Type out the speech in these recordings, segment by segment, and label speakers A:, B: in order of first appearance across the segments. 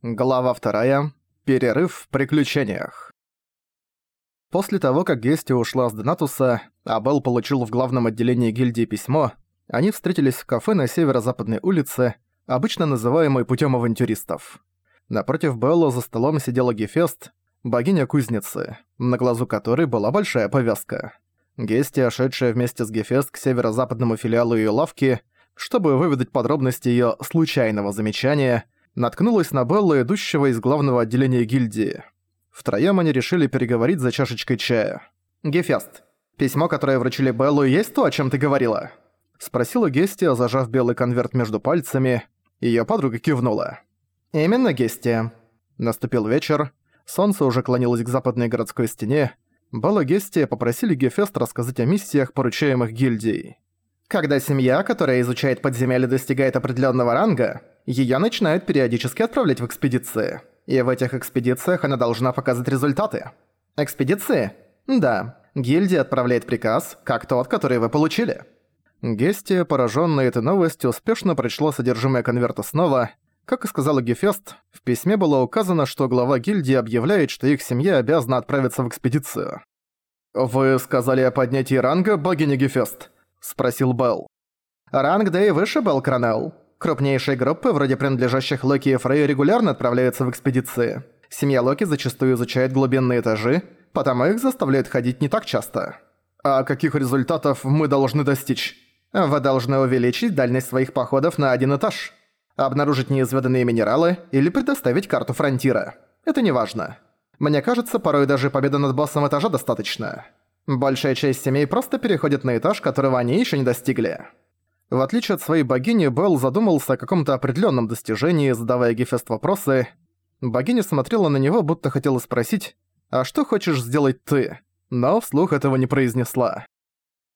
A: Глава вторая. Перерыв в приключениях. После того, как Гести ушла с Донатуса, а Белл получил в главном отделении гильдии письмо, они встретились в кафе на северо-западной улице, обычно называемой путем авантюристов. Напротив Белла за столом сидела Гефест, богиня кузницы, на глазу которой была большая повязка. Гести, шедшая вместе с Гефест к северо-западному филиалу ее лавки, чтобы выведать подробности ее случайного замечания – наткнулась на Белла, идущего из главного отделения гильдии. Втроём они решили переговорить за чашечкой чая. «Гефест, письмо, которое вручили Беллу, есть то, о чем ты говорила?» Спросила Гестия, зажав белый конверт между пальцами. Её подруга кивнула. «Именно, Гестия». Наступил вечер. Солнце уже клонилось к западной городской стене. Белла Гестия попросили Гефест рассказать о миссиях, поручаемых гильдией. Когда семья, которая изучает подземелья, достигает определенного ранга, ее начинают периодически отправлять в экспедиции. И в этих экспедициях она должна показать результаты. Экспедиции? Да. Гильдия отправляет приказ, как тот, который вы получили. Гестия, пораженная этой новостью, успешно прочла содержимое конверта снова. Как и сказала Гефест, в письме было указано, что глава гильдии объявляет, что их семья обязана отправиться в экспедицию. «Вы сказали о поднятии ранга, богиня Гефест?» – спросил Белл. «Ранг да и выше, Белл Кронелл. Крупнейшие группы, вроде принадлежащих Локи и Фрей, регулярно отправляются в экспедиции. Семья Локи зачастую изучает глубинные этажи, потому их заставляют ходить не так часто. А каких результатов мы должны достичь? Вы должны увеличить дальность своих походов на один этаж, обнаружить неизведанные минералы или предоставить карту фронтира. Это не важно. Мне кажется, порой даже победа над боссом этажа достаточно. Большая часть семей просто переходит на этаж, которого они еще не достигли. В отличие от своей богини, Белл задумался о каком-то определенном достижении, задавая Гефест вопросы. Богиня смотрела на него, будто хотела спросить «А что хочешь сделать ты?» Но вслух этого не произнесла.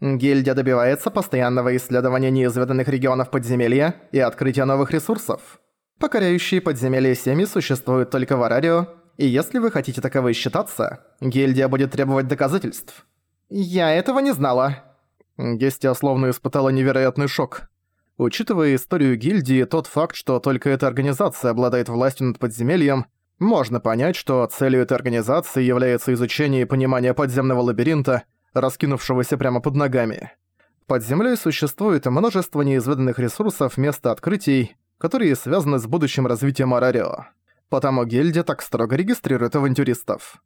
A: Гильдия добивается постоянного исследования неизведанных регионов подземелья и открытия новых ресурсов. Покоряющие подземелья семьи существуют только в Арарио, и если вы хотите таковой считаться, гильдия будет требовать доказательств. «Я этого не знала», Гестия словно испытала невероятный шок. Учитывая историю гильдии и тот факт, что только эта организация обладает властью над подземельем, можно понять, что целью этой организации является изучение и понимание подземного лабиринта, раскинувшегося прямо под ногами. Под землей существует множество неизведанных ресурсов места открытий, которые связаны с будущим развитием Арарио. Потому гильдия так строго регистрирует авантюристов.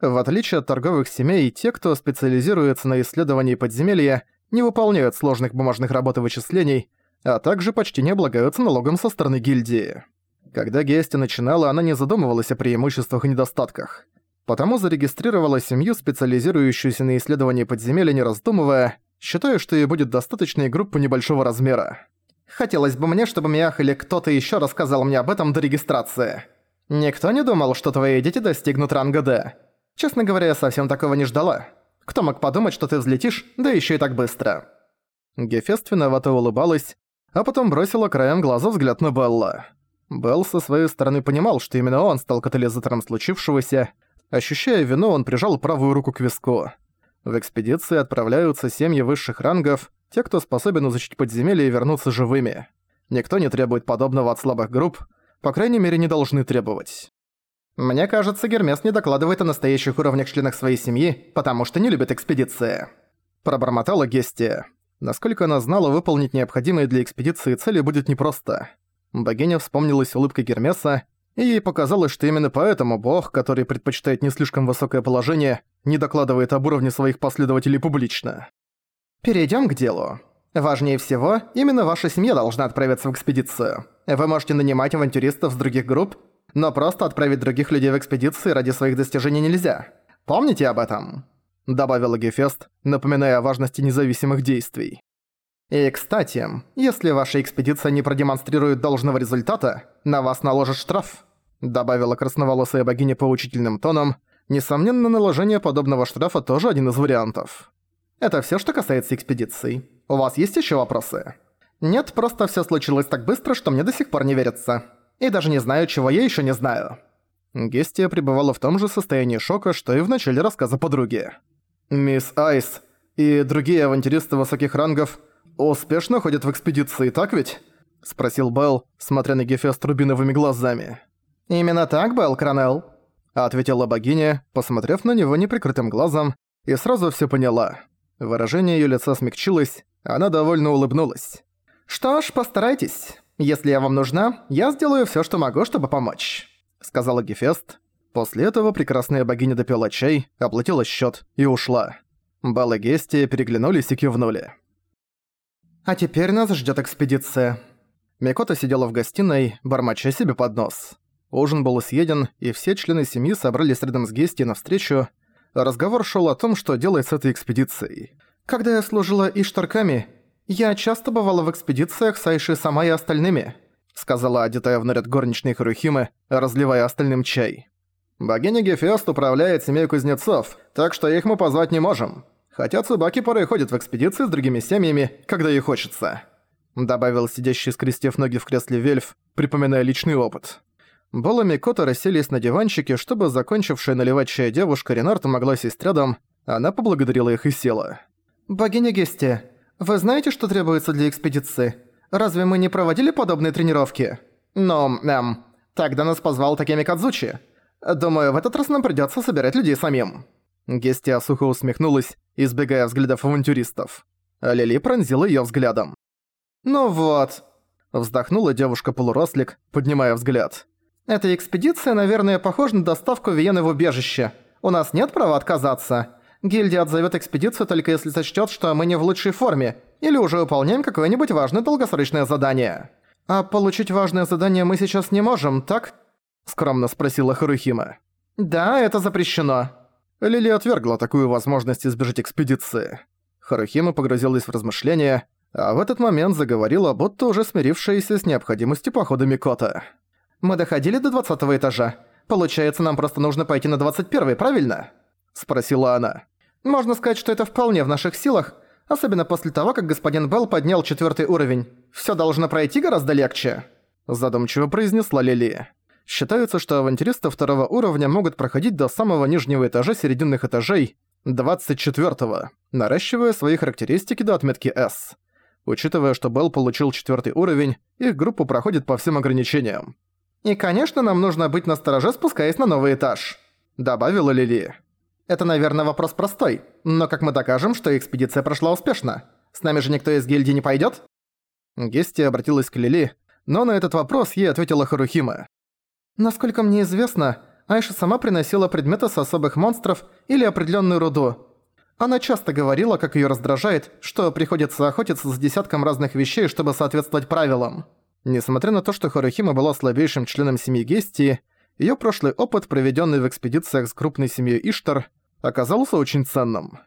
A: В отличие от торговых семей, те, кто специализируется на исследовании подземелья, не выполняют сложных бумажных работ и вычислений, а также почти не облагаются налогом со стороны гильдии. Когда Гести начинала, она не задумывалась о преимуществах и недостатках. Потому зарегистрировала семью, специализирующуюся на исследовании подземелья, не раздумывая, считая, что ей будет достаточной группы небольшого размера. «Хотелось бы мне, чтобы Миах или кто-то еще рассказал мне об этом до регистрации. Никто не думал, что твои дети достигнут ранга Д. Честно говоря, я совсем такого не ждала. Кто мог подумать, что ты взлетишь, да еще и так быстро?» Гефест виновато улыбалась, а потом бросила краем глаза взгляд на Белла. Белл со своей стороны понимал, что именно он стал катализатором случившегося. Ощущая вину, он прижал правую руку к виску. В экспедиции отправляются семьи высших рангов, те, кто способен изучить подземелье и вернуться живыми. Никто не требует подобного от слабых групп, по крайней мере не должны требовать. Мне кажется, Гермес не докладывает о настоящих уровнях членах своей семьи, потому что не любит экспедиции. Пробормотала Гестия. Насколько она знала, выполнить необходимые для экспедиции цели будет непросто. Богиня вспомнилась улыбкой Гермеса, и ей показалось, что именно поэтому бог, который предпочитает не слишком высокое положение, не докладывает об уровне своих последователей публично. Перейдем к делу. Важнее всего, именно ваша семья должна отправиться в экспедицию. Вы можете нанимать авантюристов с других групп но просто отправить других людей в экспедиции ради своих достижений нельзя. Помните об этом?» Добавила Гефест, напоминая о важности независимых действий. «И, кстати, если ваша экспедиция не продемонстрирует должного результата, на вас наложат штраф», добавила красноволосая богиня поучительным тоном. Несомненно, наложение подобного штрафа тоже один из вариантов. Это всё, что касается экспедиций. У вас есть ещё вопросы? Нет, просто всё случилось так быстро, что мне до сих пор не верится и даже не знаю, чего я еще не знаю». Гестия пребывала в том же состоянии шока, что и в начале рассказа подруги. «Мисс Айс и другие авантюристы высоких рангов успешно ходят в экспедиции, так ведь?» – спросил Белл, смотря на Гефест рубиновыми глазами. «Именно так, Белл Кранелл», — ответила богиня, посмотрев на него неприкрытым глазом, и сразу все поняла. Выражение ее лица смягчилось, она довольно улыбнулась. «Что ж, постарайтесь. Если я вам нужна, я сделаю все, что могу, чтобы помочь», — сказала Гефест. После этого прекрасная богиня допила чай, оплатила счет и ушла. Белл и Гестия переглянулись и кивнули. «А теперь нас ждет экспедиция». Микота сидела в гостиной, бормоча себе под нос. Ужин был съеден, и все члены семьи собрались рядом с Гестией навстречу. Разговор шел о том, что делать с этой экспедицией. «Когда я служила Иштарками, я часто бывала в экспедициях с Айши сама и остальными», сказала одетая в наряд горничной Харухимы, разливая остальным чай. «Богиня Гефест управляет семьей кузнецов, так что их мы позвать не можем. Хотя Цубаки порой ходят в экспедиции с другими семьями, когда ей хочется», добавил сидящий скрестив ноги в кресле Вельф, припоминая личный опыт. Бола и Микото расселись на диванчике, чтобы закончившая наливать чай девушка Ренарта могла сесть рядом, она поблагодарила их и села. «Богиня Гести, вы знаете, что требуется для экспедиции? Разве мы не проводили подобные тренировки?» «Ну, эм, тогда нас позвал Такеми Кадзучи. Думаю, в этот раз нам придётся собирать людей самим». Гестия сухо усмехнулась, избегая взглядов авантюристов. Лили пронзила её взглядом. «Ну вот», — вздохнула девушка-полурослик, поднимая взгляд. Эта экспедиция, наверное, похожа на доставку Виены в убежище. У нас нет права отказаться. Гильдия отзовет экспедицию только если сочтет, что мы не в лучшей форме, или уже выполняем какое-нибудь важное долгосрочное задание. А получить важное задание мы сейчас не можем, так? Скромно спросила Харухима. Да, это запрещено. Лили отвергла такую возможность избежать экспедиции. Харухима погрузилась в размышления, а в этот момент заговорила, будто уже смирившаяся с необходимостью похода Микота. Мы доходили до двадцатого этажа. Получается, нам просто нужно пойти на двадцать первый, правильно?» Спросила она. «Можно сказать, что это вполне в наших силах, особенно после того, как господин Белл поднял четвертый уровень. Всё должно пройти гораздо легче», задумчиво произнесла Лили. Считается, что авантюристы второго уровня могут проходить до самого нижнего этажа серединных этажей, 24-го, наращивая свои характеристики до отметки S. Учитывая, что Белл получил четвертый уровень, их группа проходит по всем ограничениям. «И, конечно, нам нужно быть настороже, спускаясь на новый этаж», — добавила Лили. «Это, наверное, вопрос простой, но как мы докажем, что экспедиция прошла успешно? С нами же никто из гильдии не пойдёт?» Гести обратилась к Лили, но на этот вопрос ей ответила Харухима. «Насколько мне известно, Айша сама приносила предметы с особых монстров или определённую руду. Она часто говорила, как её раздражает, что приходится охотиться за десятком разных вещей, чтобы соответствовать правилам. Несмотря на то, что Харухима была слабейшим членом семьи Гестии, её прошлый опыт, проведённый в экспедициях с крупной семьей Иштар, оказался очень ценным.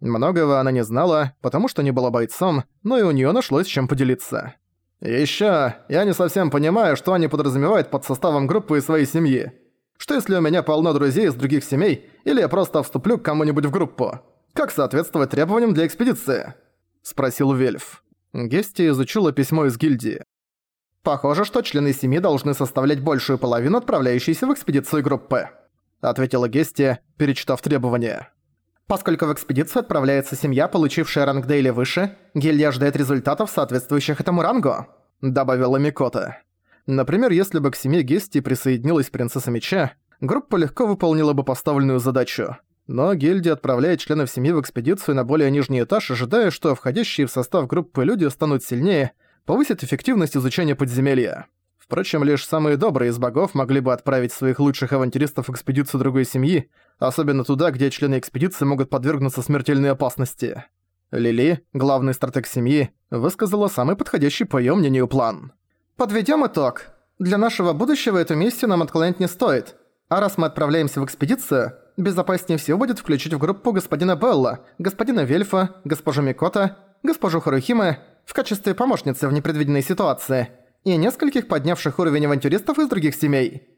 A: Многого она не знала, потому что не была бойцом, но и у неё нашлось чем поделиться. «Ещё, я не совсем понимаю, что они подразумевают под составом группы и своей семьи. Что если у меня полно друзей из других семей, или я просто вступлю к кому-нибудь в группу? Как соответствовать требованиям для экспедиции?» – спросил Вельф. Гести изучила письмо из гильдии. «Похоже, что члены семьи должны составлять большую половину отправляющейся в экспедицию группы», ответила Гестия, перечитав требования. Поскольку в экспедицию отправляется семья, получившая ранг или выше, гильдия ждет результатов, соответствующих этому рангу», добавила Микота. Например, если бы к семье Гести присоединилась принцесса Меча, группа легко выполнила бы поставленную задачу. Но гильдия отправляет членов семьи в экспедицию на более нижний этаж, ожидая, что входящие в состав группы люди станут сильнее – повысит эффективность изучения подземелья. Впрочем, лишь самые добрые из богов могли бы отправить своих лучших авантюристов в экспедицию другой семьи, особенно туда, где члены экспедиции могут подвергнуться смертельной опасности. Лили, главный стратег семьи, высказала самый подходящий по её мнению план. «Подведём итог. Для нашего будущего эту миссию нам отклонять не стоит. А раз мы отправляемся в экспедицию, безопаснее всего будет включить в группу господина Белла, господина Вельфа, госпожу Микота, госпожу Харухима в качестве помощницы в непредвиденной ситуации и нескольких поднявших уровень авантюристов из других семей.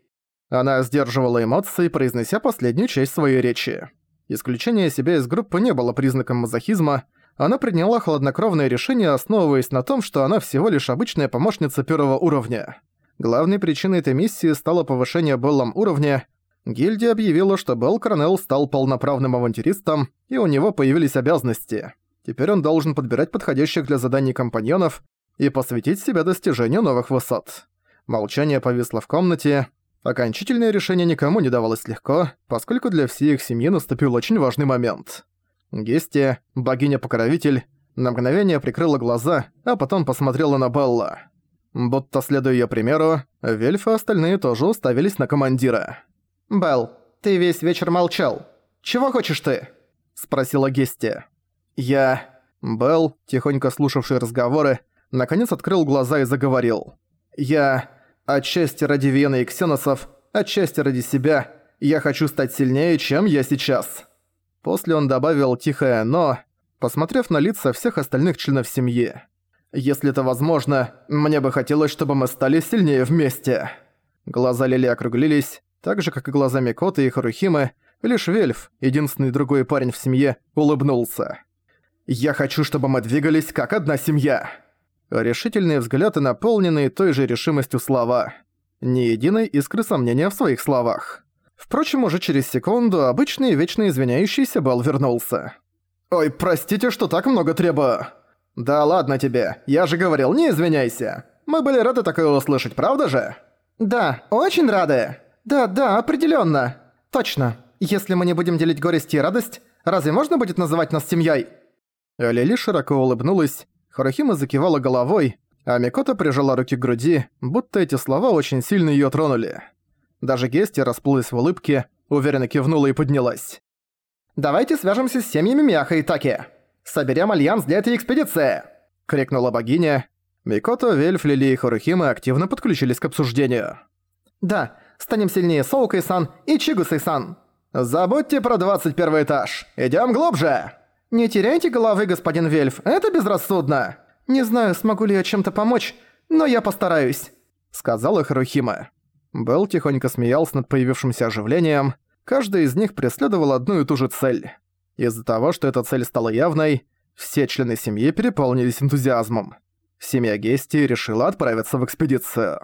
A: Она сдерживала эмоции, произнося последнюю часть своей речи. Исключение себя из группы не было признаком мазохизма, она приняла хладнокровное решение, основываясь на том, что она всего лишь обычная помощница первого уровня. Главной причиной этой миссии стало повышение Беллом уровня. Гильдия объявила, что Белл Корнелл стал полноправным авантюристом, и у него появились обязанности. Теперь он должен подбирать подходящих для заданий компаньонов и посвятить себя достижению новых высот. Молчание повисло в комнате. Окончательное решение никому не давалось легко, поскольку для всей их семьи наступил очень важный момент. Гестия, богиня-покровитель, на мгновение прикрыла глаза, а потом посмотрела на Белла. Будто следуя её примеру, Вельф и остальные тоже уставились на командира. «Белл, ты весь вечер молчал. Чего хочешь ты?» – спросила Гестия. «Я...» Белл, тихонько слушавший разговоры, наконец открыл глаза и заговорил. «Я... Отчасти ради Вены и Ксеносов, отчасти ради себя, я хочу стать сильнее, чем я сейчас». После он добавил тихое «но», посмотрев на лица всех остальных членов семьи. «Если это возможно, мне бы хотелось, чтобы мы стали сильнее вместе». Глаза Лили округлились, так же, как и глаза Микоты и Харухимы, лишь Вельф, единственный другой парень в семье, улыбнулся. «Я хочу, чтобы мы двигались как одна семья!» Решительные взгляды, наполненные той же решимостью слова. Ни единой искры сомнения в своих словах. Впрочем, уже через секунду обычный вечно извиняющийся Бал вернулся. «Ой, простите, что так много требую!» «Да ладно тебе, я же говорил, не извиняйся! Мы были рады такое услышать, правда же?» «Да, очень рады! Да-да, определенно. Точно. Если мы не будем делить горести и радость, разве можно будет называть нас семьей? Лили широко улыбнулась, Харахима закивала головой, а Микота прижала руки к груди, будто эти слова очень сильно её тронули. Даже Гести расплылась в улыбке, уверенно кивнула и поднялась. «Давайте свяжемся с семьями Мяха и Таки. Соберем альянс для этой экспедиции!» — крикнула богиня. Микото, Вельф, Лили и Харухима активно подключились к обсуждению. «Да, станем сильнее Соукой-сан и Чигусой-сан!» «Забудьте про 21 этаж! Идём глубже!» «Не теряйте головы, господин Вельф, это безрассудно. Не знаю, смогу ли я чем-то помочь, но я постараюсь», — сказала Харухима. Белл тихонько смеялся над появившимся оживлением. Каждый из них преследовал одну и ту же цель. Из-за того, что эта цель стала явной, все члены семьи переполнились энтузиазмом. Семья Гести решила отправиться в экспедицию.